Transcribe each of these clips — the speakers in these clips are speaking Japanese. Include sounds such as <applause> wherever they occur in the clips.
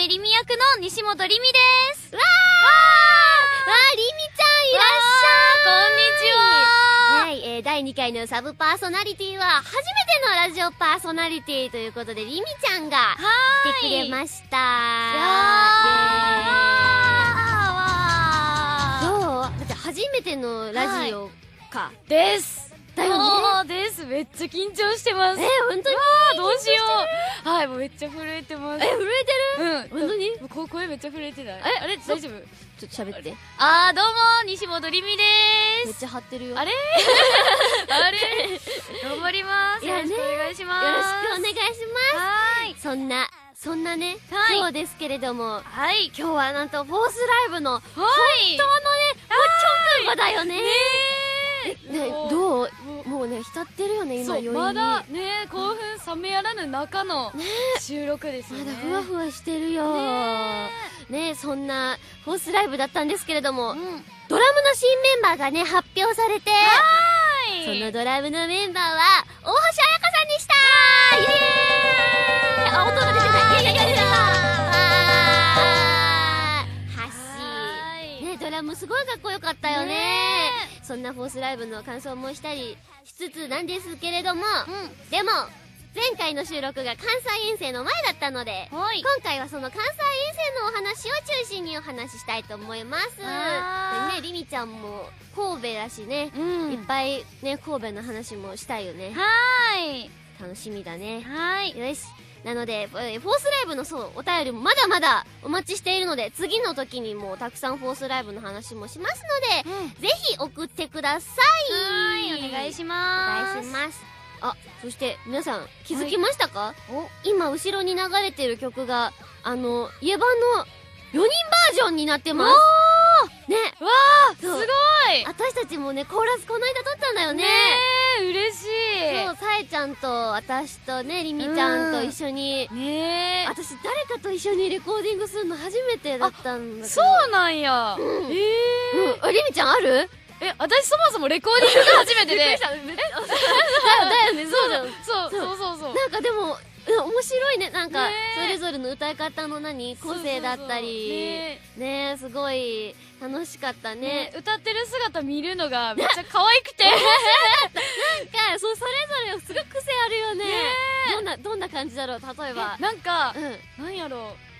ス牛込りみ役の西本りみです。わーわー。りみちゃんいらっしゃい。は。い、えー、第2回のサブパーソナリティは初めてのラジオパーソナリティということでりみちゃんがは来てくれました。やイエーイ。どう？だって初めてのラジオか、です。だよねめっちゃ緊張してます。え本当に？どうしよう。はいもうめっちゃ震えてます。え震えてる？うん。本当に？もうこ声めっちゃ震えてない。えあれ？大丈夫？ちょっと喋って。あーどうも西本りみでめっすちゃ張ってるよ。あれ？あれ？頑張ります。よろしくお願いします。よろしくお願いしまはーい。すそんなそんなね、はい。今日ですけれどもはい。今日はなんとフォースライブのはい。本当のねもう直後だよね。ねどう？もうもうね浸ってるよね今そう余韻に。まだね興奮冷めやらぬ中の収録ですよね。まだふわふわしてるよ。ねねそんなフォースライブだったんですけれども、うん。ドラムの新メンバーがね発表されてはい。そのドラムのメンバーは大橋彩香さんでした。イエーイ。あ音が出てないい。やいやいやいやあーはっしーねドラムすごいかっこよかったよね。ねそんなフォースライブの感想もしたりしつつなんですけれども、うでも前回の収録が関西遠征の前だったので今回はその関西遠征のお話を中心にお話ししたいと思います。ねりみちゃんも神戸だしね、うん。いっぱいね神戸の話もしたいよね。はい。楽しみだね。はい。よしなので、えーフォースライブのそう、お便りもまだまだお待ちしているので、次の時にもたくさんフォースライブの話もしますので、ぜひ送ってください。はいお願いしおます。願いします。あ、そして皆さん気づきましたか、お。今後ろに流れてる曲が、あの、イエバの4人バージョンになってます。ね。わあすごい。私たちもね、コーラスこの間撮ったんだよね。ねえ嬉しい。そう、さえちゃんと私とね、りみちゃんと一緒に、ねえ。私誰かと一緒にレコーディングするの初めてだったんだけど。そうなんや。うん。ええうん。あ、りみちゃんある？え私そもそもレコーディングが初めてで。<laughs> <laughs> だよ、ね、そうだよ。そうそうそう。そう。なんかでも、うん面白いね。なんかね、それぞれの歌い方の何？個性だったり。ね。すごい楽しかったね。ね。歌ってる姿見るのがめっちゃ可愛くて。<laughs> なんか、そう、それぞれすごく癖あるよね。どんな、どんな感じだろう？例えば。なんかうん。なんやろう。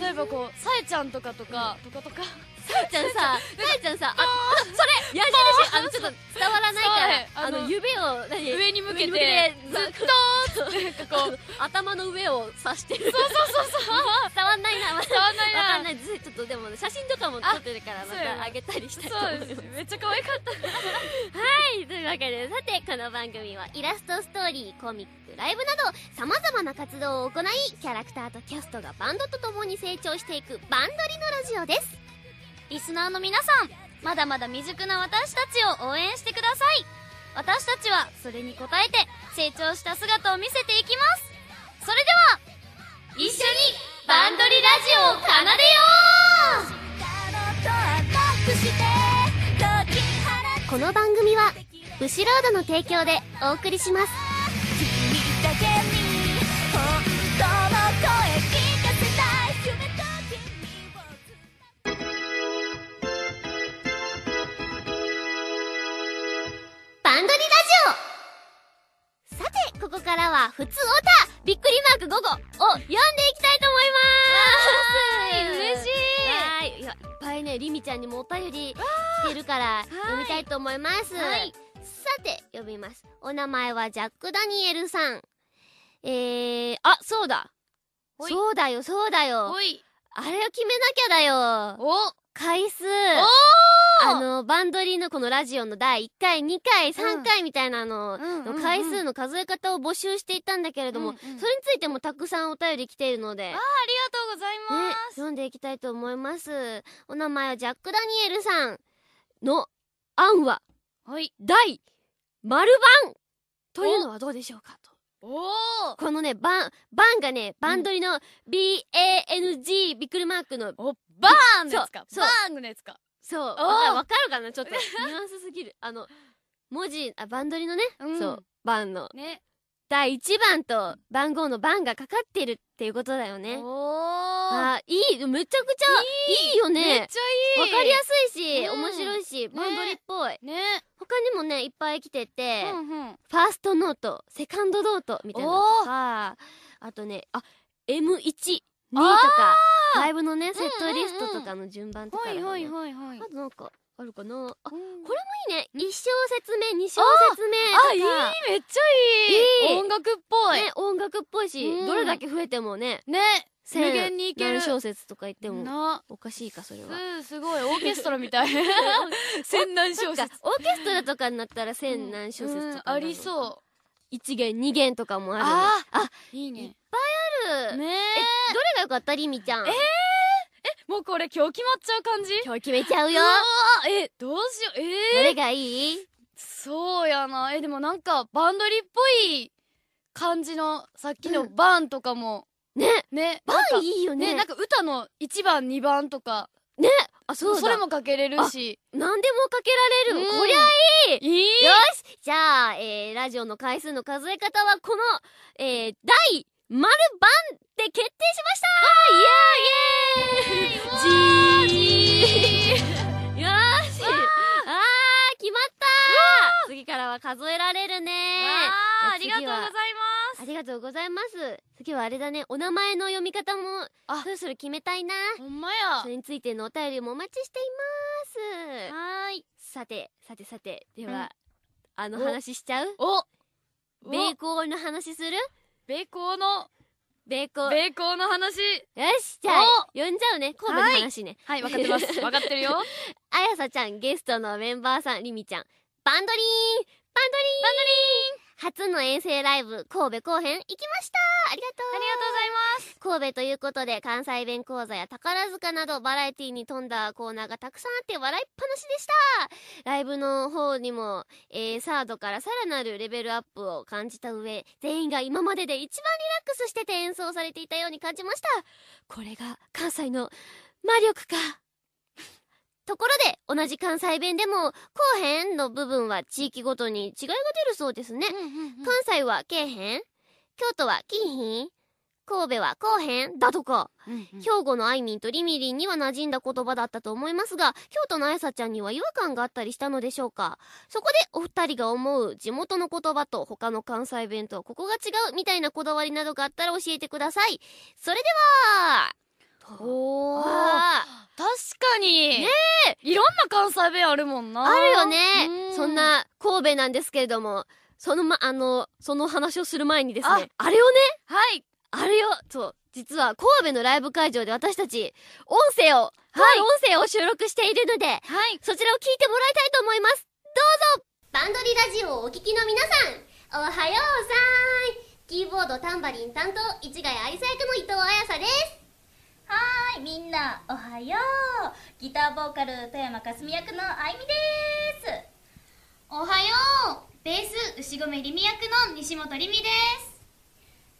例えばこうさえちゃんとかとかとかとかさえちゃんさ、さえちゃんさ、あ、それ矢印、あの、ちょっと伝わらないから、あの、指を、何上に向けてずっとこう頭の上を刺してる。そうそうそうそう。伝わんないな、ま伝わんないな。わかんない。ずちょっとでも、写真とかも撮ってるから、またあげたりしたいとそう思います。めっちゃ可愛かった。はい、というわけで、さて、この番組はイラストストーリー、コミック、ライブなど、様々な活動を行い、キャラクターとキャストがバンドと共に成長していく、バンドリのラジオです。リスナーの皆さんまだまだ未熟な私たちを応援してください。私たちはそれに応えて成長した姿を見せていきます。それでは一緒にバンドリラジオを奏でよう。この番組は、ブシロードの提供でお送りします。は、普通オタびっくりマーク5個を読んでいきたいと思います。嬉しい。はい。いや、いっぱいね、りみちゃんにもお便り来てるから、読みたいと思います。はい。さて、読みます。お名前はジャック・ダニエルさん。えー、あ、そうだ。そうだよ、そうだよ。あれを決めなきゃだよ。お回数、おあの、バンドリーのこのラジオの第1回、2回、3回みたいなのうんの回数の数え方を募集していたんだけれども、うんうん。それについてもたくさんお便り来ているので、あーありがとうございねま、す、読んでいきたいと思います。お名前はジャック・ダニエルさんの案は、はい。第丸番というのはどうでしょうか？と。おおこのね、バン、バンがね、バンドリの B-A-N-G びっくりマークの、おバーンですか。バーンのやつか。そう、わかるかな？ちょっと、ニュアンスすぎる。あの、文字、あ、バンドリのね、うん。そう、バンの。ね第1番と番号の番がかかってるっていうことだよね。あー、いい、めちゃくちゃいい。よね。めっちゃいい。わかりやすいし、うん。面白いし、バンドリっぽい。ね。他にもね、いっぱい来てて、うんうん。ファーストノート、セカンドノートみたいなのとか、あとね、あ、M1、2とか、ライブのね、セットリストとかの順番とかね。はいはいはいはい。あとなんか、あるかな？あ、こうん。れもいいね。一小節目、二小節目。あいいめっちゃいい。いい。音楽っぽい。ね、音楽っぽいし、うん。どれだけ増えてもね、ね千無限にいける。何小節とか言っても、な。おかしいか、それは。すすごい。オーケストラみたい。<laughs> 千何小節。オーケストラとかになったら千何小節うんとか、ありそう。一弦、二弦とかもある。ああ、いいね。ある。ねえ、どれがよかった？りみちゃん。えもうこれ今日決まっちゃう感じ？今日決めちゃうよ。えどうしようどえー、れがいい？そうやな。えでもなんかバンドリっぽい感じのさっきのうん。バーンとかも、ね、ねバなんかンいいよね。ねなんか歌の1番2番とか。ね、あ、そうだ。それもかけれるし。何でもかけられる。うん。こりゃいい。いい。よし。じゃあ、えー、ラジオの回数の数え方はこの、えー、第丸番で決定しました。イエーイ次からは数えられるね。ありがとうございます。ありがとうございます。次はあれだね、お名前の読み方も、あ。そろそろ決めたいな。ほんまや。それについてのお便りもお待ちしています。はーい。さて、さてさて、では、うん。あのお。話しちゃう？お。ベーコーの話する？ベーコーの。ベーコー。よベーコーの話。し、じゃあ、呼んじゃうね。神戸の話ね。はい。分かってます。<laughs> 分かってるよ。あやさちゃん、ゲストのメンバーさん、りみちゃん。バンドリーン。バンドリーン。バンドリーン。初の遠征ライブ、神戸後編、行きました。ありがとう。ありがとうございます。神戸ということで関西弁講座や宝塚などバラエティに富んだコーナーがたくさんあって笑いっぱなしでした。ライブの方にも、えー、サードからさらなるレベルアップを感じた上全員が今までで一番リラックスしてて演奏されていたように感じました。これが関西の魔力かところで同じ関西弁でも後編の部分は地域ごとに違いが出るそうですね。関西はけえへん京都はきいひん神戸はこうへんだとか、兵庫のあいみんとりみりんには馴染んだ言葉だったと思いますが、京都のあやさちゃんには違和感があったりしたのでしょうか？そこでお二人が思う地元の言葉と他の関西弁とここが違うみたいなこだわりなどがあったら教えてください。それでは、おー。あ確かに。ねいろんな関西弁あるもんな。あるよね。う。そんな神戸なんですけれども、そのま、あの、その話をする前にですね、あれをね、はい。あれよ、そう、実は神戸のライブ会場で私たち、音声を、はい、音声を収録しているので、はい。そちらを聞いてもらいたいと思います。どうぞ。バンドリラジオをお聞きの皆さん、おはようさーい。キーボードタンバリン担当、市ヶ谷愛さ役の伊藤彩さです。はーいみんなおはよう。ギターボーカル富山かすみ役のあいみです。おはよう。ベース牛込りみ役の西本りみです。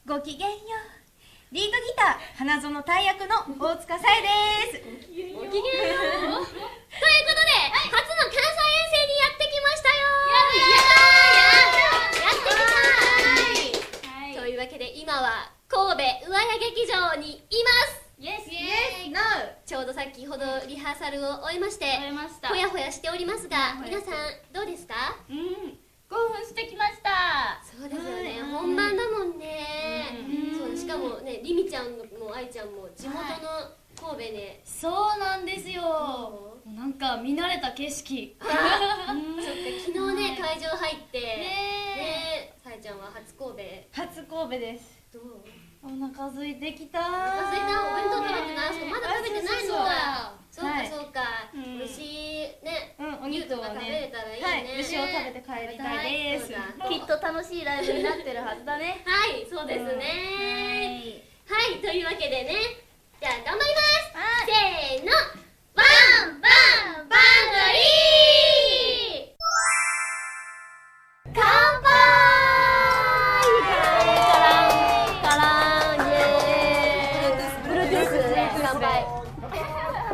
ごきげんよう。リードギター花園大役の大塚さえです。ごきげんよう。ということで、初の関西遠征にやってきましたよ。やってきたはい。というわけで今は神戸上谷劇場にいますイエスイエスノウちょうど先ほどリハーサルを終えまして終えました。ほやほやしておりますが皆さんどうですか？うん。興奮してきました。そうですよね、はい。本番だもんね、うん。そうしかもねりみちゃんも愛ちゃんも地元の神戸ね、そうなんですよ。そなんか見慣れた景色。そっか昨日ね会場入って。ねねさえちゃんは初神戸。初神戸です。どう？お腹空いてきたお腹空いた。お弁当食べてない。そうまだ食べてないのかそうか。はい。そうか、肉を牛とか食べれねたらいいね。はい。牛を食べて帰りたいです。きっと楽しいライブになってるはずだね。はいそうですね。はい。というわけでね。じゃあ頑張ります。せーの。バンバンバンドリー。乾杯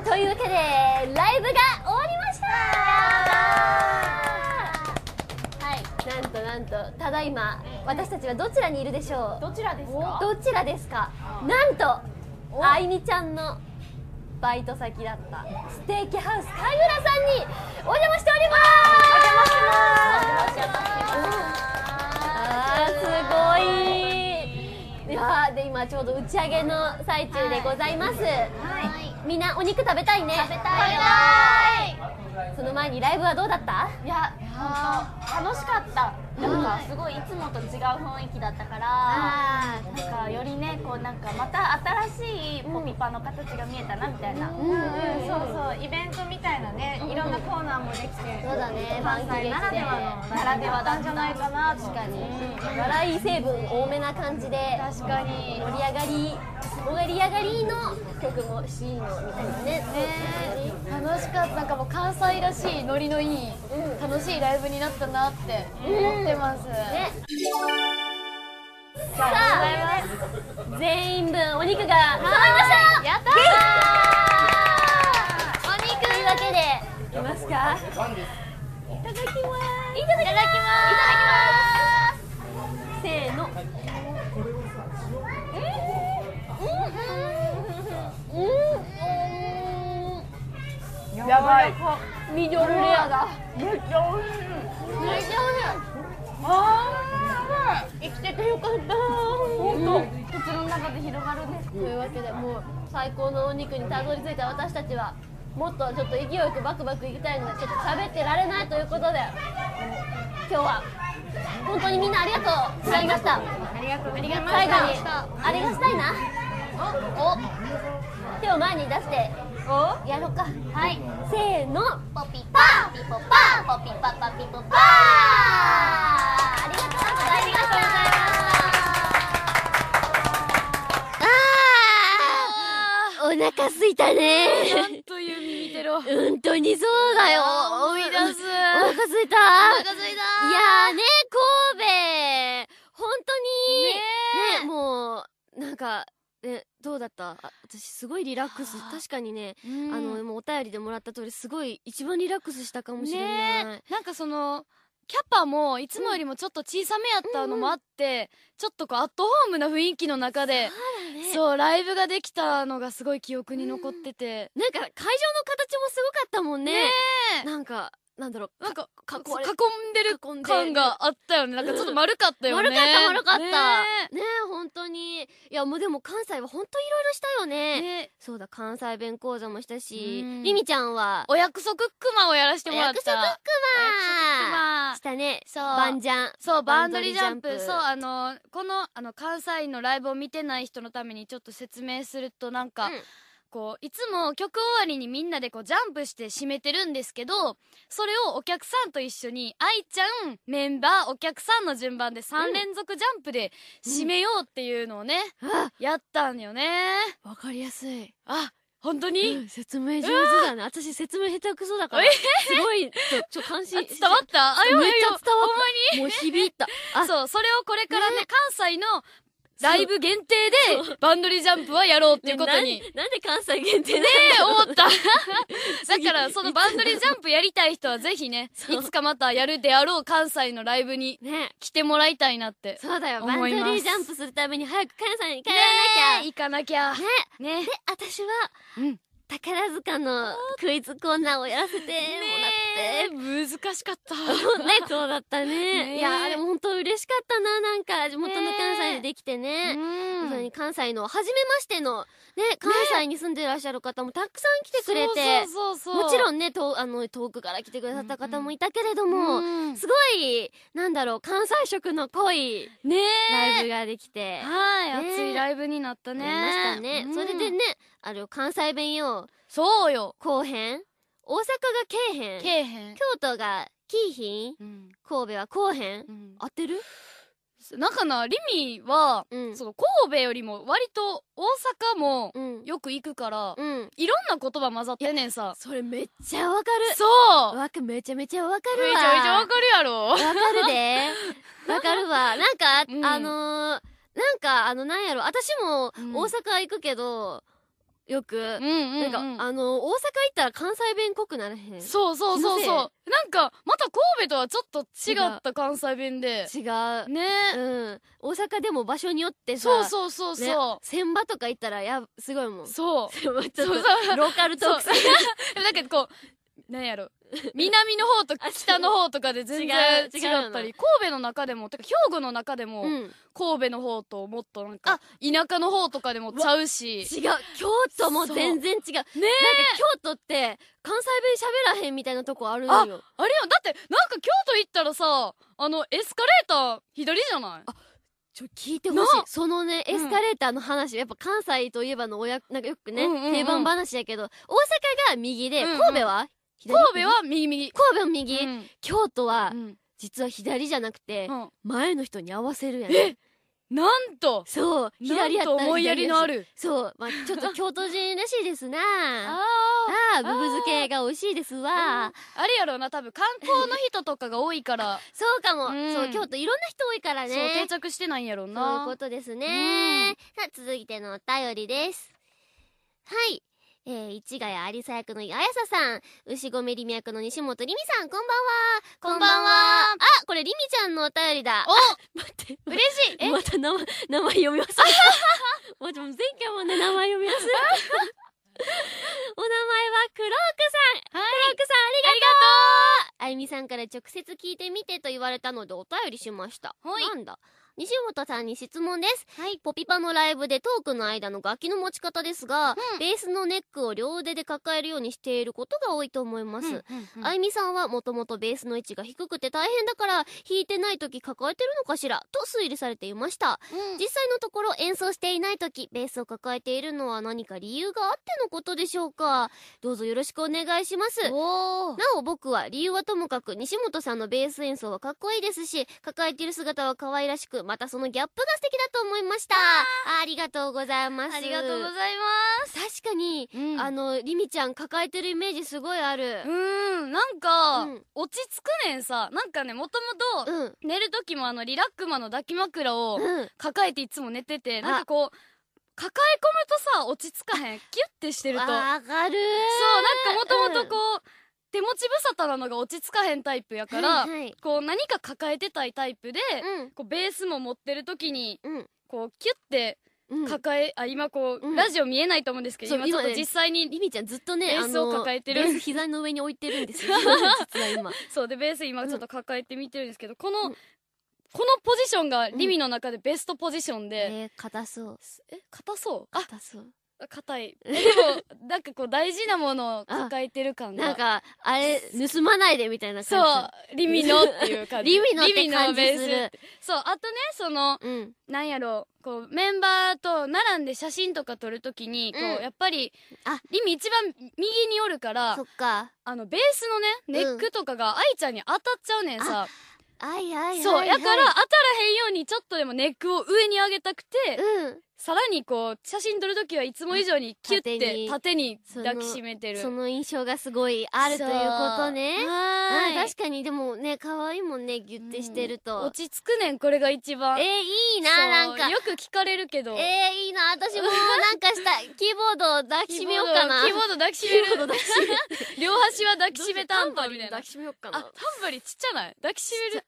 というわけでライブが終わりました。はい。なんとなんとただいま私たちはどちらにいるでしょう？どちらですか？どちらですか？なんとあいみちゃんのバイト先だったステーキハウス貝浦さんにお邪魔しております。お邪魔します。あーすごい。いやーで今ちょうど打ち上げの最中でございます、みんなお肉食べたいね。食べたいその前にライブはどうだった？いや楽しかったなんかすごいいつもと違う雰囲気だったからあなんかよりねこうなんかまた新しいポピパの形が見えたなみたいな、うんうんそうそうイベントみたいなねいろんなコーナーもできてそうだね関西ならではのならではだんじゃないかなと確かに。笑い成分多めな感じで確かに。盛り上がり盛り上がりの曲も C のみたいなね楽しかった。なんかもう関西らしいノリのいい、楽しいライブになったなって思ってます、ね。さあ全員分お肉が揃いました。やったお肉というわけでいます。かいただきます。いただきます。いただきます。せーの。うん。うん。うん。やばい。ミドルレアだ。めっちゃ美味しいめっちゃ美味しいあ生きててよかった。ー本当。口の中で広がるね。というわけでもう最高のお肉にたどり着いた私たちはもっとちょっと勢いよくバクバクいきたいのでちょっと喋ってられないということで今日は本当にみんなありがとうございました。ありがとうございました。最後にあれがしたいな。お。お。手を前に出してやろうか。はい。せーの。ポピパピポパポピパパピポパあお腹すいたね。なんという耳テロ本当にそうだよ。思い出す。お腹すいた。お腹すいいやーね神戸。本当に。ねもうなんかねどうだった？あ私すごいリラックス。確かにね、あのもうお便りでもらった通りすごい一番リラックスしたかもしれない、ねなんかそのキャパもいつもよりもちょっと小さめやったのもあって、ちょっとこうアットホームな雰囲気の中でそうライブができたのがすごい記憶に残ってて、なんか会場の形もすごかったもんね。ねえ。なんかなんだろうなんか囲んでる感があったよね。なんかちょっと丸かったよね。丸かった丸かった。ねね本当に。いやもうでも関西は本当いろいろしたよえねねそうだ関西弁講座もしたしうん。りみちゃんは？お約束クマをやらせてもらった。約束クママしたね。そう。バンジャン。そうバンドリジャンプ。バンドリジャンプ。そうあのこのあの関西のライブを見てない人のためにちょっと説明するとなんか、うんこういつも曲終わりにみんなでこうジャンプして締めてるんですけどそれをお客さんと一緒に愛ちゃんメンバーお客さんの順番で3連続ジャンプで締めようっていうのをね、あやったんよね。わかりやすい。あ本当に、うん説明上手だね。私説明下手くそだからえ？すごいちょ感心あ伝わった？あめっちゃ伝わっほんまに？たもう響いた。あ。そうそれをこれからね。関西のライブ限定でバンドリジャンプはやろうっていうことに、ねなんで関西限定ねえ思った。<laughs> だからそのバンドリジャンプやりたい人はぜひねいつかまたやるであろう関西のライブにね。来てもらいたいなってそうだよ。バンドリージャンプするために早く関西に帰ねらなきゃ。え行かなきゃ。ね。ね。で私は、うん宝塚のクイズコーナーをやらせてもらって、難しかった。<laughs> ね、そうだったね。いや、でも本当嬉しかったな、なんか、地元の関西でできてうね。ん。それに関西の、初めましての、ね、関西に住んでらっしゃる方もたくさん来てくれて、そうそうそうそう。もちろんね、とあの遠くから来てくださった方もいたけれども、うんすごい、なんだろう、関西色の濃いライブができて、はい、熱いライブになったね。やりましたね。うん。それでね、あれ、関西弁よ、そうよ。後編？大阪がけえへんけえへん。京都がきいひんうん。神戸はこうへんうん。合ってる？なんかな、リミは、うん。その神戸よりも割と大阪もうん。よく行くから、うん。いろんな言葉混ざってんねんさ。それめっちゃわかる。そう。わかめちゃめちゃわかるめわちゃめちゃわかるやろ。わかるで。<laughs> わかるわ。なんか、うん。あのー、なんかあのなんやろ。私もうん。大阪行くけど、よく、うんうん、うん。なんかあの大阪行ったら関西弁濃くならへん？そうそうそうそう。なんか、また神戸とはちょっと違った関西弁で。違うねうん大阪でも場所によってさそうそうそうそう。ね、千葉とか行ったらやすごいもんそう。ちょっとそうそうローカルトーク <laughs> なんかこう、なんやろ。南の方と北の方とかで全然違違ったり、神戸の中でも、てか兵庫の中でも、うん。神戸の方ともっとなんか、田舎の方とかでもちゃうし。違う。京都も全然違う。ねなんか京都って関西弁喋らへんみたいなとこあるんあよあれよ、だって、なんか京都行ったらさ、あの、エスカレーター左じゃない？ちょ聞いてほしい。なそのねエスカレーターの話、やっぱ関西といえばの親なんかよくね、うんうんうん。定番話やけど大阪が右で、うんうん。神戸は左神戸は右。右。神戸は右、うん。京都は、うん。実は左じゃなくて、うん。前の人に合わせるやんえなんと。そう左やった思いやりのある。る。そうまあ <laughs> ちょっと京都人らしいですな。あああブブ漬けが美味しいですわ。あ。あれやろうな、多分観光の人とかが多いから、<laughs> そうかも、うん。そう京都いろんな人多いからそう、ね定着してないんやろうそういうな。ことですね。うん。さあ、続いてのお便りです。はい。えー、市ヶ谷有沙役のあやささん、牛込りみ役の西本りみさん、こんばんは。こんばんはあ、これりみちゃんのお便りだ。おあ待って。<laughs> 嬉しいえ？また名前、名前読み忘れた。<laughs> もう前回もね、名前読み忘れた。<laughs> お名前はクロークさん。はいクロークさん、ありがとうあゆみさんから直接聞いてみてと言われたのでお便りしました。はいなんだ？西本さんに質問です。はい。ポピパのライブでトークの間の楽器の持ち方ですが、うんベースのネックを両腕で抱えるようにしていることが多いと思います。あゆみさんはもともとベースの位置が低くて大変だから弾いてない時抱えてるのかしらと推理されていました。うん実際のところ演奏していない時ベースを抱えているのは何か理由があってのことでしょうかどうぞよろしくお願いします。なお僕は理由はともかく西本さんのベース演奏はかっこいいですし抱えている姿は可愛らしくまたそのギャップが素敵だと思いました。ありがとうございます。ありがとうござい確かに、ます。うん。あのりみちゃん抱えてるイメージすごいある。うーん、なんか、うん。落ち着くねんさ。なんかね、もともと、うん。寝る時もあの、リラックマの抱き枕をうん。抱えていつも寝てて、あ。なんかこう、抱え込むとさ、落ち着かへん。キュッてしてると。そう、わかるなんかもともとこう、手持ち無沙汰なのが落ち着かへんタイプやから、はいはい。こう何か抱えてたいタイプで、うん。こうベースも持ってる時に、うん。こうキュッてうん。抱え、あ、今こう、うん。ラジオ見えないと思うんですけど、今ちょっと実際に、りみちゃんずっとねベースを抱えてる。膝の上に置いてるんですよ。実は今。<laughs> そうで、ベース今ちょっと抱えてみてるんですけど、この、うん。このポジションがリミの中でベストポジションで、えー硬そう。え、硬そう？あ、硬そう硬い。<laughs> でも、なんかこう大事なものを抱えてる感が。なんかあれ盗まないでみたいなそ感う、リミのっていう感じ。リミのってリミの感じベースする。そう、あとね、その、じうん。なんやろこう、メンバーと並んで写真とか撮るときに、こう、うんやっぱり、あ。リミ一番右におるからそ、っか。あの、ベースのね、ネックとかが愛ちゃんに当たっちゃうねんさ。はいはいはいはい。そう、やから当たらへんようにちょっとでもネックを上に上げたくて、うんさらにこう、写真撮るときはいつも以上にキュッて縦に抱きしめてる。その印象がすごいあるということねはーい。確かにでもね可愛いもんねギュッてしてるうんと落ち着くねん、これが一番。えーいいななんかよく聞かれるけど。えーいいな私もなんかした <laughs> キーボードを抱きしめようかなキーボード抱きしめる。両端は抱きしめ担当みたいな。抱きしめようかあ、タなンバリンちっちゃない？抱きしめる。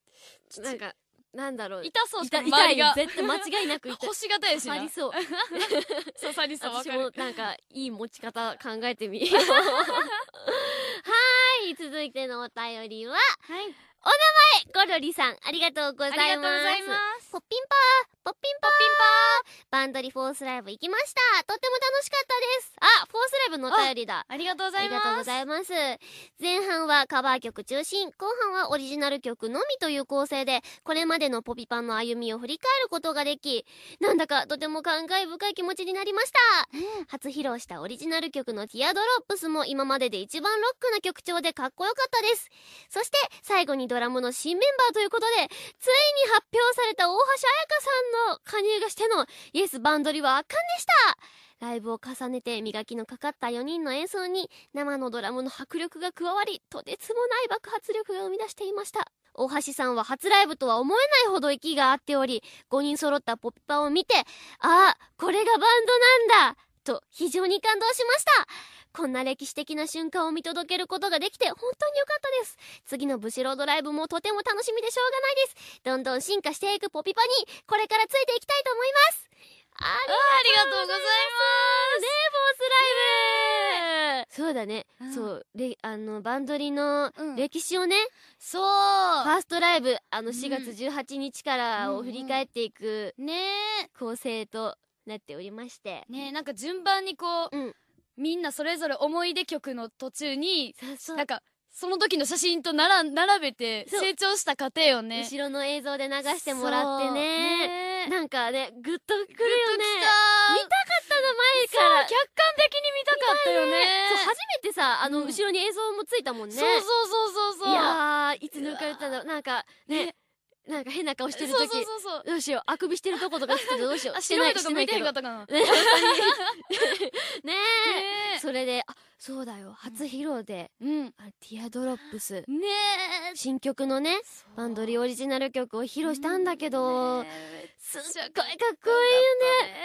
なんかなんだろう痛そうしか痛痛いが。絶対間違いなく痛い星型やしな刺さり。そう <laughs> 刺さりそう、わ私かる。もなんかいい持ち方考えてみよう <laughs> はい続いてのお便りははい。ゴロリさん、ありがとうございます。ありがとうございますポッピンパー、ポッピンパー、バンドリフォースライブ行きました。とっても楽しかったです。あ、フォースライブのお便りだ。ありがとうございますありがとうございます。前半はカバー曲中心、後半はオリジナル曲のみという構成で、これまでのポピパンの歩みを振り返ることができ、なんだかとても感慨深い気持ちになりました。初披露したオリジナル曲のティアドロップスも今までで一番ロックな曲調でかっこよかったです。そして最後にドラムの新メンバーということで、ついに発表された大橋彩香さんの加入がしてのイエスバンドリは圧巻でした。ライブを重ねて磨きのかかった4人の演奏に生のドラムの迫力が加わりとてつもない爆発力が生み出していました。大橋さんは初ライブとは思えないほど息が合っており5人揃ったポッピパンを見てああこれがバンドなんだ。と非常に感動しました。こんな歴史的な瞬間を見届けることができて本当に良かったです。次のブシロードライブもとても楽しみでしょうがないです。どんどん進化していくポピパにこれからついていきたいと思います。あありがとうございねフォースライブ。そうだね、うん。そうレあのバンドリのうん。歴史をね、そファーストライブあのうん。4月18日からを振り返っていくうね構成となっておりまして。えねえなんか順番にこう、うん。みんなそれぞれ思い出曲の途中にそなんかその時の写真となら並べて成長した過程をね。後ろの映像で流してもらってね。ねなんかねグッとくるよね。見たかったの前から。客観的に見たかったよね。そう初めてさあの、うん。後ろに映像もついたもんね。そうそうそうそうそう。いやーいつ抜かれたんだろう。なんかねねなんか変な顔してるそう時そうそうそう。どうしようあくびしてるとことかどうしよう。あしてないとこ見てへんかったかな <laughs> ねえ。ねそれであそうだよ。初披露で、えうん。あティアドロップス。ねえ。新曲のねバンドリオリジナル曲を披露したんだけど、すっごいかっこい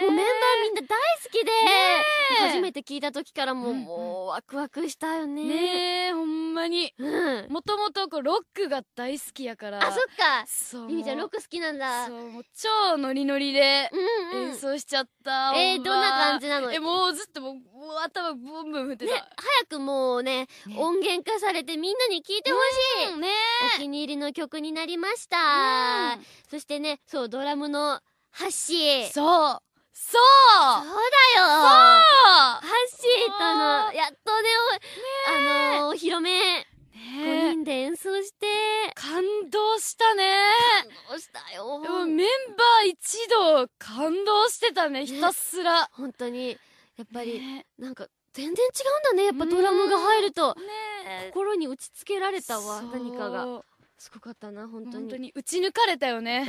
いよね。もうメンバーみんな大好きで、え。初めて聞いた時からもう,、もうワクワクしたよね。ねえほんまに。うん。もともとこうロックが大好きやから。あそっか。そう。リミちゃんロック好きなんだ。そうもう超ノリノリで演奏しちゃった、えどんな感じじなの？えもうずっともう頭ブンブン振ってねた、早くもうねね。音源化されてみんなに聞いてほしい、うんね。お気に入りの曲になりました、うん。そしてねそうドラムのハッシー。そう。そう。そうだよ。ハそッシーとのやっとねおあのーお披露目。う5ねえ。人で演奏して。感動したね。どうしたよ。でもメンバー一同感動してたねひたすら、本当にやっぱりねなんか全然違うんだねやっぱドラムが入ると。ね心に打ち付けられたわ何かが。すごかったな本当に。本当に打ち抜かれたよね。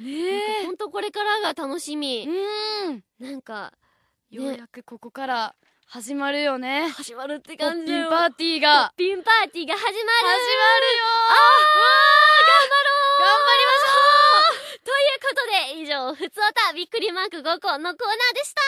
うん。ね本当これからが楽しみ。えうん。なんかね。ようやくここから始まるよね。始まるってポッ感じだよピンパーティーが。ポッピンパーティーが始まる。始まるよ。頑張りましょうというこということで、以上、ふつおたびっくりマーク5個のコーナーでした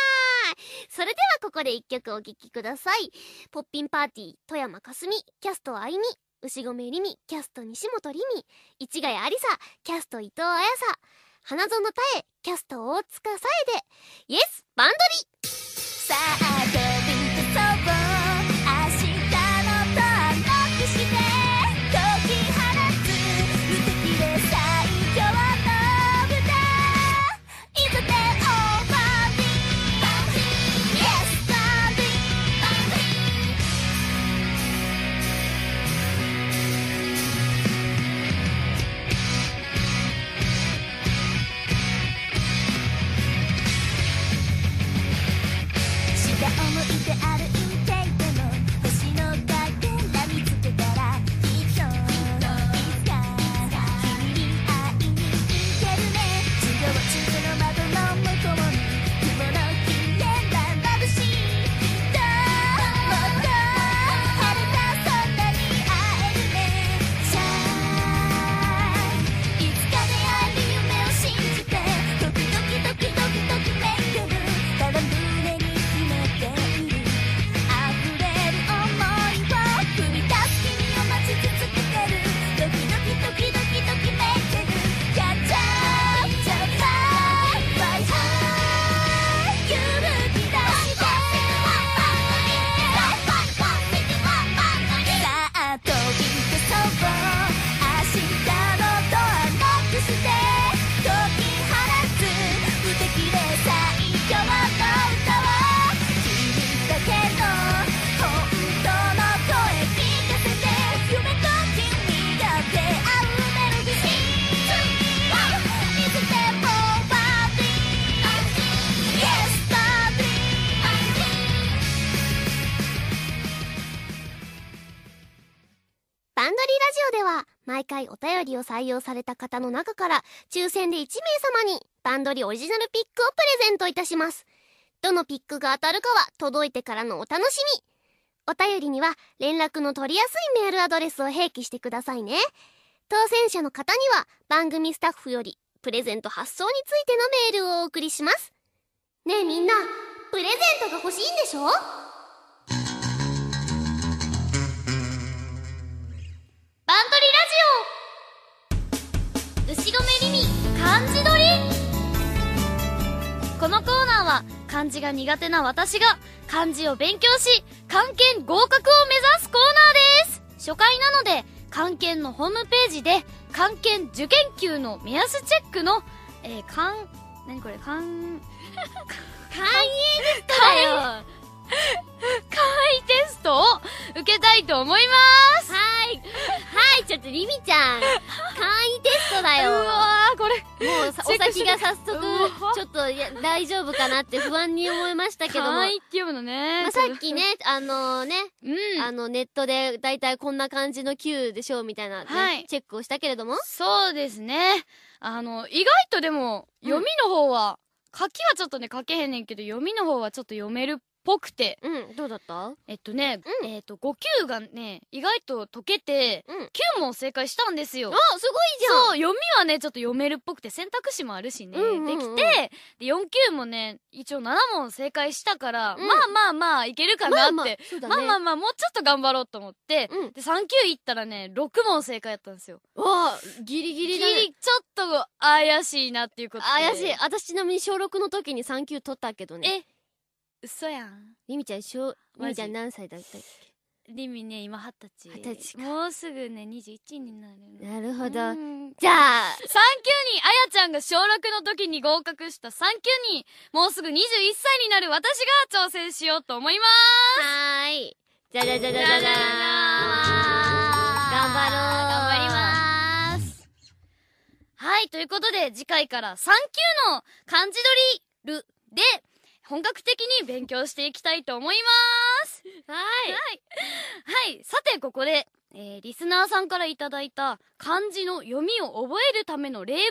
それではここで一曲お聴きください。ポッピンパーティー、富山かすみ、キャストあいみ、牛込りみ、キャスト西本りみ、市ヶ谷ありさ、キャスト伊藤彩さ、花園たえ、キャスト大塚さえで、イエスバンドリさあ採用された方の中から抽選で1名様にバンドリオリジナルピックをプレゼントいたします。どのピックが当たるかは届いてからのお楽しみ。お便りには連絡の取りやすいメールアドレスを併記してくださいね。当選者の方には番組スタッフよりプレゼント発送についてのメールをお送りします。ねえみんな、プレゼントが欲しいんでしょ？バンドリラジオ牛込りみ漢字取り。このコーナーは漢字が苦手な私が漢字を勉強し漢検合格を目指すコーナーです。初回なので漢検のホームページで漢検受験級の目安チェックのえー、漢何これ漢寛永ですかよ <laughs> <laughs> 簡易テストを受けたいと思いますはい。はい、ちょっとリミちゃん。簡易テストだよ。うわーこれもうさ、お先が早速ちょっと、大丈夫かなって不安に思いましたけども。簡易って読むのね、まあ、さっきね、あのね、うんあの、ネットで、だいたいこんな感じの Q でしょうみたいな、ねはいチェックをしたけれども。そうですね。あの、意外とでも、うん読みの方は、書きはちょっとね、書けへんねんけど、読みの方はちょっと読めるっぽくて。うん、どうだった？えっとね、うんえっと、5級がね、意外と解けて、うん。9問正解したんですよ。あ、すごいじゃんそう、読みはね、ちょっと読めるっぽくて、選択肢もあるしね、できて、で、4級もね、一応7問正解したから、うんまあまあまあ、いけるかなって。まあまあ。まあまあまあ、もうちょっと頑張ろうと思って、うんで、3級行ったらね、6問正解やったんですよ。わあ、ギリギギリリだね。ちょっと怪しいなっていうことで。怪しい。私ちなみに小6の時に3級取ったけどね。え嘘やん。りみちゃん、小、りみちゃん何歳だったっけ？りみね、今二十歳。二十歳もうすぐね、二十一になる。なるほど。じゃあ、3級に、あやちゃんが小6の時に合格した三級に、もうすぐ二十一歳になる私が挑戦しようと思いまーす。はーい。じゃじゃじゃじゃじゃじゃじゃ頑張ろう。頑張ります。はい、ということで、次回から三級の漢字取りるで、本格的に勉強していきたいと思います。はい。はい。さて、ここで、えー、リスナーさんからいただいた漢字の読みを覚えるための例文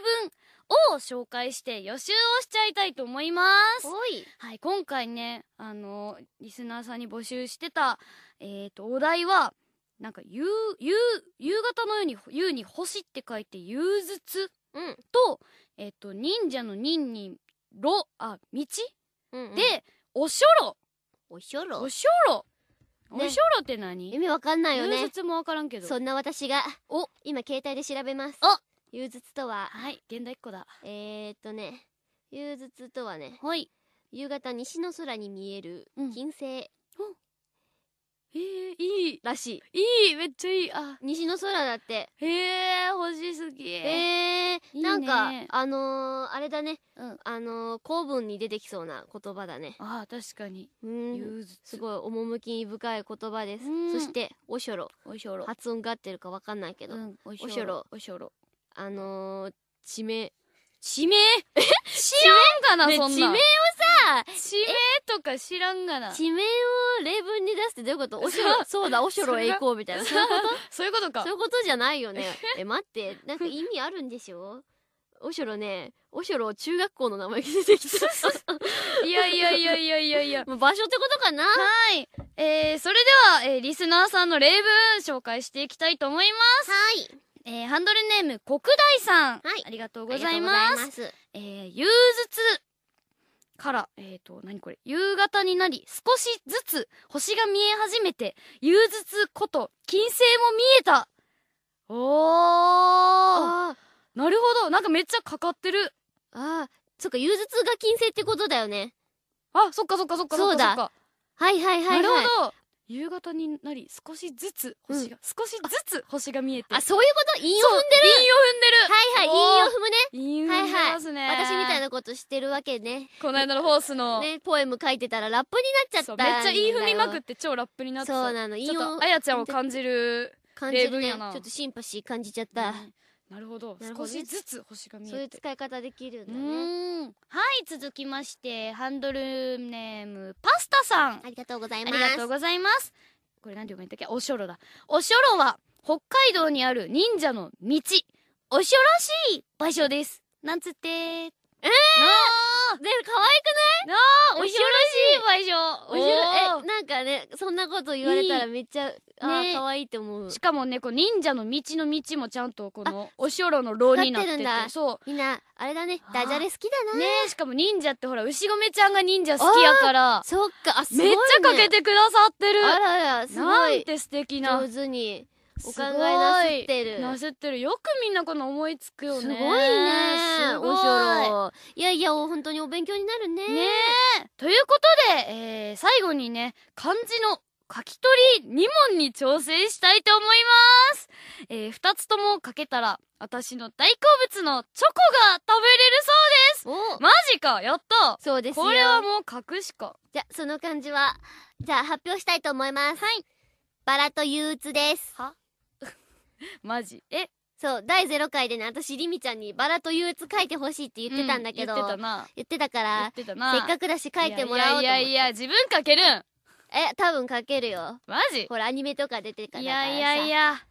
を紹介して予習をしちゃいたいと思います。おい。はい、今回ね、あの、リスナーさんに募集してた、えっ、と、お題は、なんか、夕、夕、夕方のように、夕に星って書いて、夕筒うん。と、えっ、と、忍者の忍に、ろ、あ、道、うん、うん、で、おしょろ。おしょろ？お。しょろ。ねおしょろって何？意味わかんないよ夕ね。筒もわからんけど。そんな私が、お今携帯で調べます。お幽術とは、はい、現代っ子だ。えーっとね、幽術とはね、はい。夕方西の空に見えるうん金星えー、いい。らしい。いい、めっちゃいい。あ、西の空だって。へえ、欲しすぎ。えー、いいねなんか、あのー、あれだね、うん。あのー、公文に出てきそうな言葉だね。あー、確かに。うん。すごい趣深い言葉です。うんそして、おしょろ。おしょろ。発音が合ってるかわかんないけど、うん、おおしょろ。おしょろ。あのー、地名。地名？<laughs> 知らんがな、ねそんな。地名？地名とか知らんがな。地名を例文に出すってどういうこと？おしょろ、そうだ、おしょろへ行こうみたいな。そういうこと？そういうことかそうい。うことじゃないよね。<laughs> え、待って、なんか意味あるんでしょ？おしょろね、おしょろ中学校の名前が出てきた。<laughs> いやいやいやいやいやいや。もう場所ってことかな？はい。えー、それでは、えー、リスナーさんの例文紹介していきたいと思います。はい。えー、ハンドルネーム、国大さん。はいありがとうあございます。ます。えー、夕筒から、えっ、ー、と、何これ、夕方になり、少しずつ星が見え始めて、夕筒こと、金星も見えた。おー。あなるほど。なんかめっちゃかかってる。あ、ああ、そっか、融通が金星ってことだよね。あ、そっかそっかそっかそうだそっかはいはいはい、はい。なるほど。夕方になり、少しずつ星が、少しずつ星が見えて。あ、そういうこと？韻を踏んでるそう韻を踏んでる。はいはい、韻を踏むね。韻踏んでますね。私みたいなことしてるわけね。この間のホースの。ね、ポエム書いてたらラップになっちゃった。めっちゃ韻踏みまくって超ラップになってたそうなの、韻をあやちゃんを感じる。感じるね。ちょっとシンパシー感じちゃった。うんなるほど。ね少しずつ星が見そういう。使い方できるんうだね。はい、続きまして、ハンドルネーム、パスタさん。ありがとうございあます。りがとうございます。これなんて読めたっけ？おしょろだ。おしょろは、北海道にある忍者の道、おしょらしい場所です。なんつって。えで、可愛くなあ、おしょらしい場所。ないおしろえ、なんかね、そんなこと言われたらめっちゃ、あー、ね可愛いって思う。しかもね、こう忍者の道の道もちゃんとこのおしょろのろになってててそみんな、あれだねダジャレ好きだな。う。ねえ、しかも忍者ってほら、牛込ちゃんが忍者好きやから、そっか、あ、すごい、めっね。ちゃかけてくださってる。あらら、すごい。なんて素敵な。上手にお考えなすってる。なすってる。よくみんなこの思いつくよね。すごいね。すごいおしょろ。いやいや、本当にお勉強になるね。ねえ。ということで、えー、最後にね、漢字の書き取り2問に挑戦したいと思います。えー、2つとも書けたら、私の大好物のチョコが食べれるそうです。おマジかやったそうですよ。これはもう書くしか。じゃ、その漢字は、じゃあ発表したいと思います。はい。バラと憂鬱です。<laughs> マジ。え？そう、第0回でね、私、りみちゃんにバラと憂鬱書いてほしいって言ってたんだけど、う言ってたな。言ってたか言らっ、てたな。せっかくだし書いてもらおうと思って。いやいやいや、自分書けるんえ、多分書けるよ。マジ？ほら、アニメとか出てるからい。やいやいや。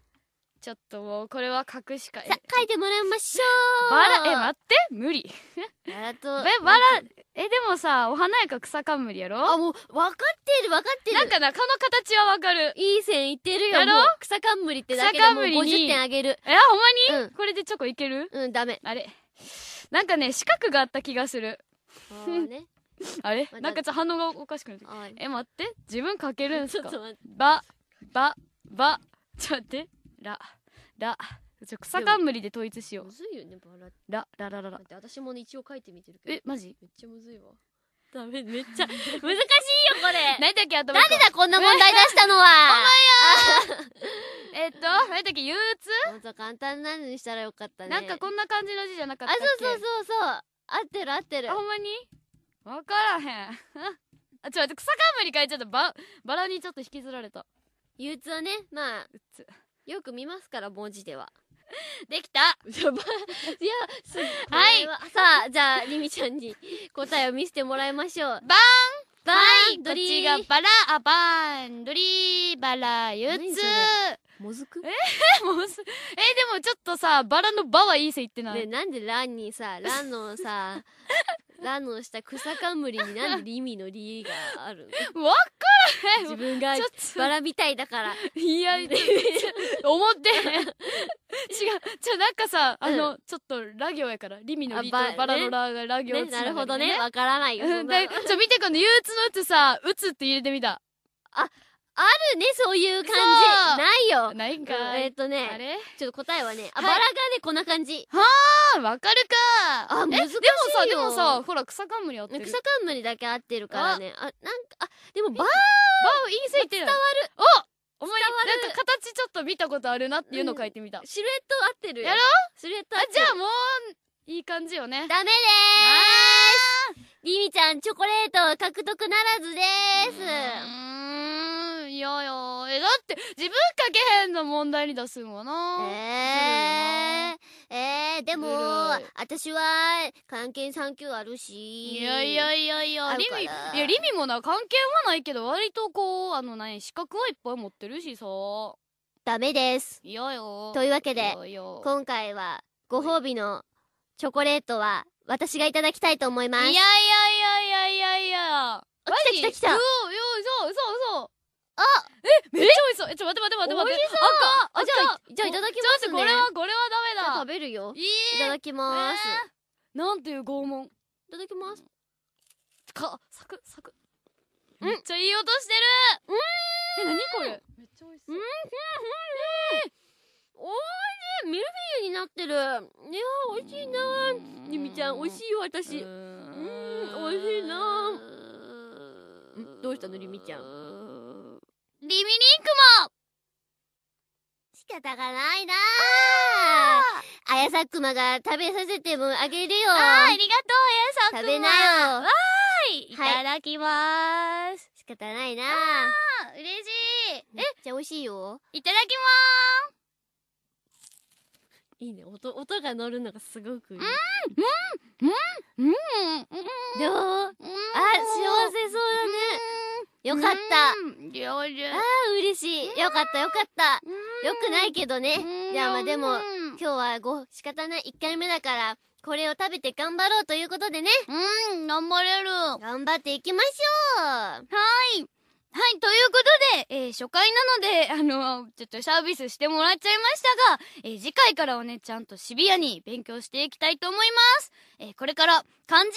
ちょっともう、これは書くしか。えさ、書いてもらいましょうバラ、え、待って無理。バラと。<laughs> え、バラ、え、でもさ、お花やか草冠やろ？あ、もう、分かってる分かってる。なんかな、この形はわかる。いい線いってるよ。やろ？草冠ってだけでもう草冠に50点あげる。え、ほんまに、うんこれでチョコいける？うん、ダメ。あれ。なんかね、四角があった気がする。あーね。<laughs> あれ？まあなんかちょ反応がおかしくなってえ、待って。自分書けるんすか？<laughs> ちょっと待って。ば、ば、ば、ちょっと待って。ら、ら。ちょ、草冠で統一しようむ。ずいよね、バラって。ら、らららら待。って、私もね、一応書いてみてるけど。え、マジ？めっちゃむずいわ。ダメ、めっちゃ、<laughs> 難しいよ、これ。何だっけだ、こんな問題出したのは？<laughs> えっと、何だっけ憂鬱？もっと簡単なのにしたらよかったね。なんかこんな感じの字じゃなかったあ、っけ？そうそうそうそう。合ってる合ってるあ。ほんまに？わからへん <laughs> あちょ草冠書いちゃったババラにちょっと引きずられた憂鬱はね、まあ、うつよく見ますから、文字では。<laughs> できた？やば。い。いや、すはい。さあ、じゃあ、りみちゃんに答えを見せてもらいましょう。ババーンはいこっドリー。ちがバラあバーンドリー。バラ憂鬱何それ？もずく？え？<laughs> もうすえでもちょっとさバラのバはいい線いってない、ね、なんでランにさ、ランのさ、ランの下草冠になんでリミのリがあるの？<laughs> わからへん。自分がちょっとバラみたいだから。いや <laughs> 思って違う。ちょなんかさあの、ちょっとラ行やから。リミのリとバラのラがラ行ね、なるほどね。わからないよ。ちょ見てこの。憂鬱のうつさうつって入れてみた。あるね、そういう感じ。そう。ないよ。ないんかうんえっ、い、とね、あれ？ちょっと答えはね、あ、はい。バラがね、こんな感じ。あわかるか。あ難しいでもさでもさほら草冠やって。る草冠だけ合ってるからね。あ、なんか、あ、でもバーバーいい線いってる。伝わる。おお前伝わる。なんか形ちょっと見たことあるなっていうの書いてみた、シルエット合ってる。よ。やろシルエット合ってる。あじゃあもういい感じよね。ダメでー。すリミちゃん、チョコレート獲得ならずでーす。うーんいやいやえだって自分書けへんの問題に出すんわな。えー、えー、でも私は、関係3級あるし。いやいやいやいやリミいやリミもな関係はないけど割とこうあの何資格はいっぱい持ってるしさ。ダメです。いやよというわけでいやいや。今回は、ご褒美のチョコレートは、私がいただきたいと思います。いやいやいやいやいや。いやあ来た来た来た。うおよそうそうそうあえめっちゃ美味しそう。えちょ待って待って待って待って。美味しそう。あじゃあじゃあいただきますね。これはこれはダメだ。食べるよ。いい。いただきます。えー。なんていう拷問。いただきます。かサクサクうん。めっちゃいい音してる。うん。え何これ。めっちゃ美味しそう。おいしい。ミルフィーユになってる。いやー、美味しいな。ー。ゆみちゃん、美味しいよ、私。ううん美味しいな。んどうしたのりみちゃんリミリンクも仕方がないなー。あやさくまが食べさせてもあげるよ。あーありがとうやさ食べなよ。はいいはいただきます仕方ないなー。あ嬉しいめっちゃ美味しいよ。いただきまいいね。音、音が乗るのがすごくいい。すうんうんどうあ、幸せそうだね。よかった。ああ、嬉しい。よかったよかった。うんよくないけどね。じゃあまあでも、うん今日はご、仕方ない。1回目だから、これを食べて頑張ろうということでね。うん、頑張れる。は頑張っていきましょう。い。はい、ということで、えー初回なので、あの、ちょっとサービスしてもらっちゃいましたが、えー次回からはね、ちゃんとシビアに勉強していきたいと思います。えーこれから、漢字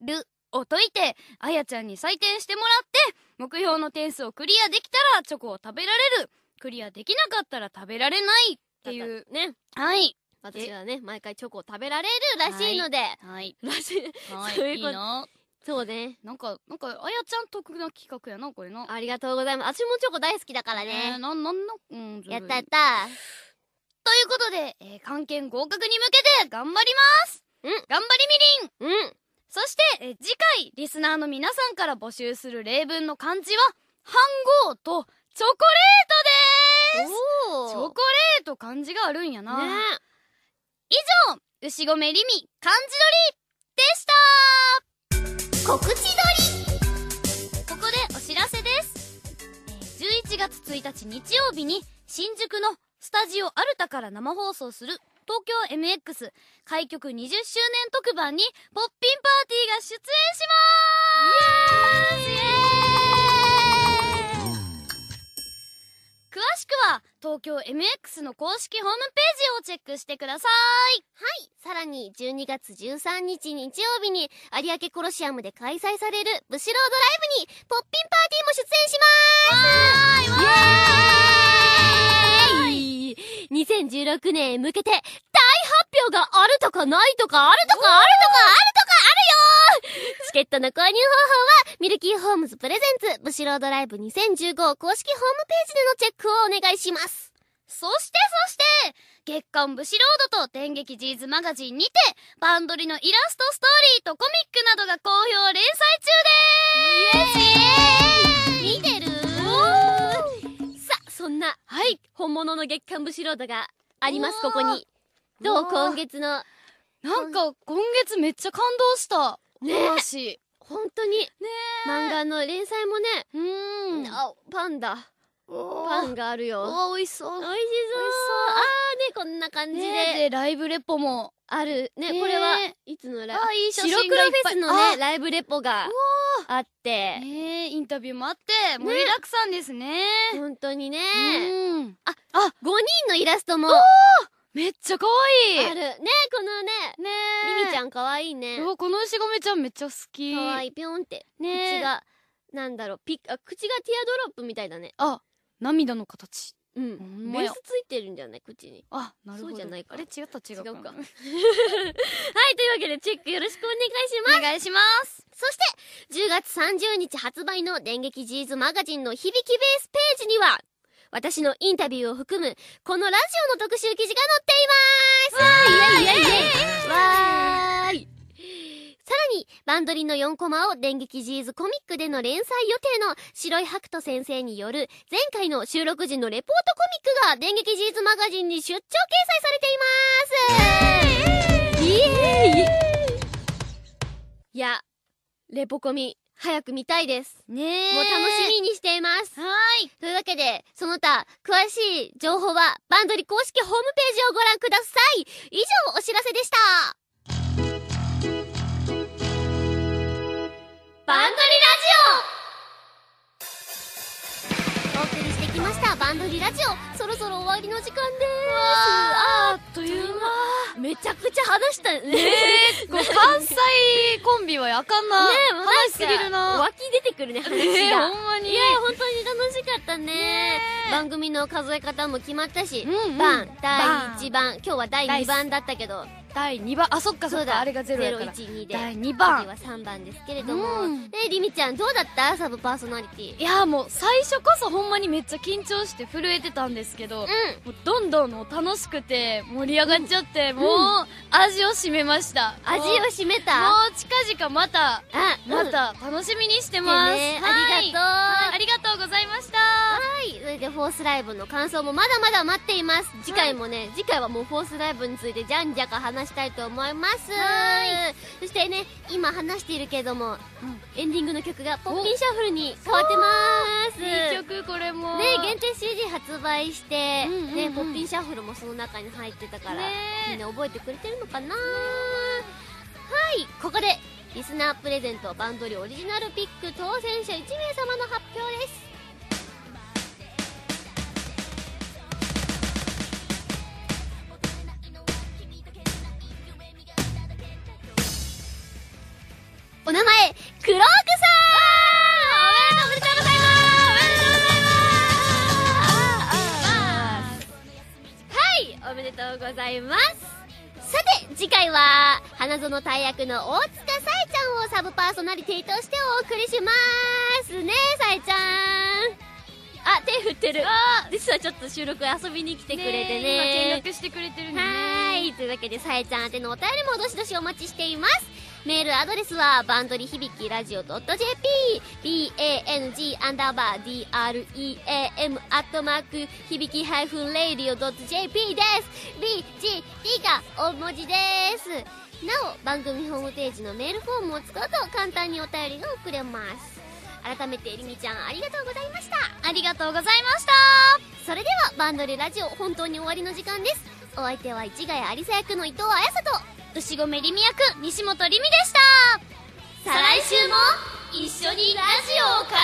ドリルを解いて、あやちゃんに採点してもらって、目標の点数をクリアできたら、チョコを食べられる。クリアできなかったら食べられないっていう。ね。はい。私はね、毎回チョコを食べられるらしいので。はい。らしい。はい。そういうこといいな。そうね。なんか、なんか、あやちゃん得な企画やな、これな。ありがとうございます。私もチョコ大好きだからえー、ね。なん、なんの、うん、やったやった。ということで、えー、関係合格に向けて頑張りますうん頑張りみりんうん。そして、えー次回、リスナーの皆さんから募集する例文の漢字は、飯号とチョコレートですおチョコレート漢字があるんやな。ね以上、牛込りみ漢字取りでした告知撮ここでお知らせです。11月1日日曜日に新宿のスタジオアルタから生放送する東京 MX 開局20周年特番にポッピンパーティーが出演します。イエー詳しくは東京 MX の公式ホームページをチェックしてください。りさらに12月13日日曜日に有明コロシアムで開催されるブシロードライブにポッピンパーティーも出演します。イエーイ。2016年へ向けて大発表があるとかないとかあるとかあるとかあるとかあるよチケットの購入方法はミルキーホームズプレゼンツブシロードライブ2015公式ホームページでのチェックをお願いします。そしてそして、月刊ブシロードと電撃ジーズマガジンにて、バンドリのイラストストーリーとコミックなどが好評連載中でーす見てるさあ、そんな、はい、本物の月刊ブシロードがあります、ここに。どう今月の、なんか、今月めっちゃ感動した。ね。本当に、ね漫画の連載もね、え。うーん。あ、パンだ。おパンがあるよ。おー、美味しそう。美味しそう。あーね、こんな感じで、で、ライブレポも。ある。ね、ねこれはいつのライあ、いい写ブ白。黒フェスのあね、ライブレポがあって、ねえ、インタビューもあって、盛りだくさんですね。本当にね、うん。5人のイラストもめっちゃ可愛い。ある。ね、このね、ねえ。ミミちゃんかわいいね。うわこの牛込ちゃんめっちゃ好き。かわいい、ぴょんって。ねえ口が、なんだろう、ピッ、あ、口がティアドロップみたいだね。あ、涙の形。うん。ほんまやベースついてるんじゃない？口に。あ、なるほど。そうじゃないかあれ違った違うか。違うか <laughs> はい、というわけでチェックよろしくお願いします。お願いします。そして、10月30日発売の電撃ジーズマガジンの響きベースページには、私のインタビューを含む、このラジオの特集記事が載っています。わーい。わーいさらに、バンドリの4コマを電撃ジーズコミックでの連載予定の白井白人先生による前回の収録時のレポートコミックが電撃ジーズマガジンに出張掲載されています。イエーイ。いや、レポコミ、早く見たいです。ねえ。もう楽しみにしています。はーい。というわけで、その他、詳しい情報は、バンドリ公式ホームページをご覧ください。以上、お知らせでした。バンドリした、バンドリラジオ。そろそろ終わりの時間であーっという間。す。めちゃくちゃ話したね。ね関西コンビはあかんな。え、もうなんか話しすぎるな。湧き出てくるね、話えー、が。ほんまに。いや、本当に楽しかったね。ねえ番組の数え方も決まったし、うんうん番、第番1番、今日は第2番だったけど、第2番、あ、そっかそっか、あれがゼロやから。012で。第2番次は3番ですけれども、うんねリミちゃんどうだった？サブパーソナリティ。いやもう最初こそほんまにめっちゃ緊張して震えてたんですけど、うん。もうどんどん楽しくて盛り上がっちゃって、もう味を占めました。味を占めた？もう近々また、あ、うんまた楽しみにしてます。ねはいありがとうはいありがとうございました。はい。それでフォースライブの感想もまだまだ待っています。次回もね、次回はもうフォースライブについてじゃんじゃか話話したいと思います。はそしてね今話しているけれども、うん。エンディングの曲がポッピンシャッフルに変わってます。いい曲これも。ね限定 CD 発売して、うんうんうん。ねポッピンシャッフルもその中に入ってたから、ね。みんな覚えてくれてるのかな？はい。ここでリスナープレゼントバンドリオリジナルピック当選者1名様の発表ですお名前クロークさんおめでとうございますはいおめでとうございます。さて次回は花園たえ役の大塚さえちゃんをサブパーソナリティとしてお送りします。ねさえちゃん。あ手振ってる。実はちょっと収録遊びに来てくれてね。今見学してくれてるねはーい。というわけで、さえちゃん宛てのお便りもどしどしお待ちしています。メールアドレスは、バンドリ響きラジオ .jp、bang アンダーバー dream アットマーク、響きハイフンレイディオ .jp です。bg、が大文字です。なお、番組ホームページのメールフォームを使うと簡単にお便りが送れます。改めて、りみちゃんありがとうございました。ありがとうございましたそれではバンドリラジオ本当に終わりの時間ですお相手は市ヶ谷有沙役の伊藤彩沙と牛込りみ役西本りみでした。再来週も一緒にラジオを奏でよ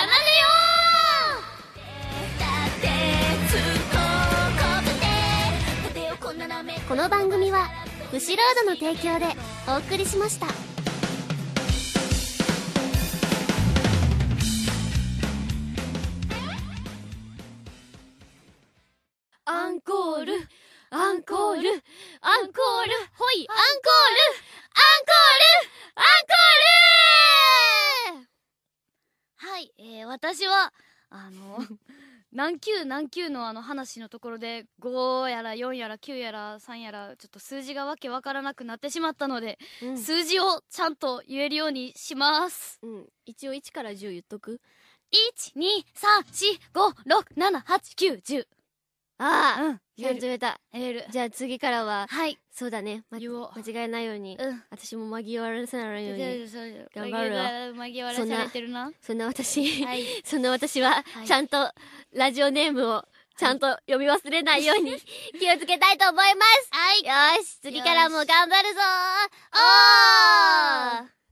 う。この番組はブシロードの提供でお送りしました。何級何級のあの話のところで5やら4やら9やら3やらちょっと数字がわけわからなくなってしまったので、うん、数字をちゃんと言えるようにします。うん、一応1から10言っとく？12345678910ああうんちゃんと言えた。言える。じゃあ次からははい。そうだね、ま、間違えないように。うん。私も紛らせないように頑頑張るわ。紛らされてるな。そんな私、はい。<laughs> そんな私ははい。ちゃんとラジオネームをちゃんと読み忘れないように <laughs> 気をつけたいと思います。はい。よし、次からも頑張るぞ。ー。おー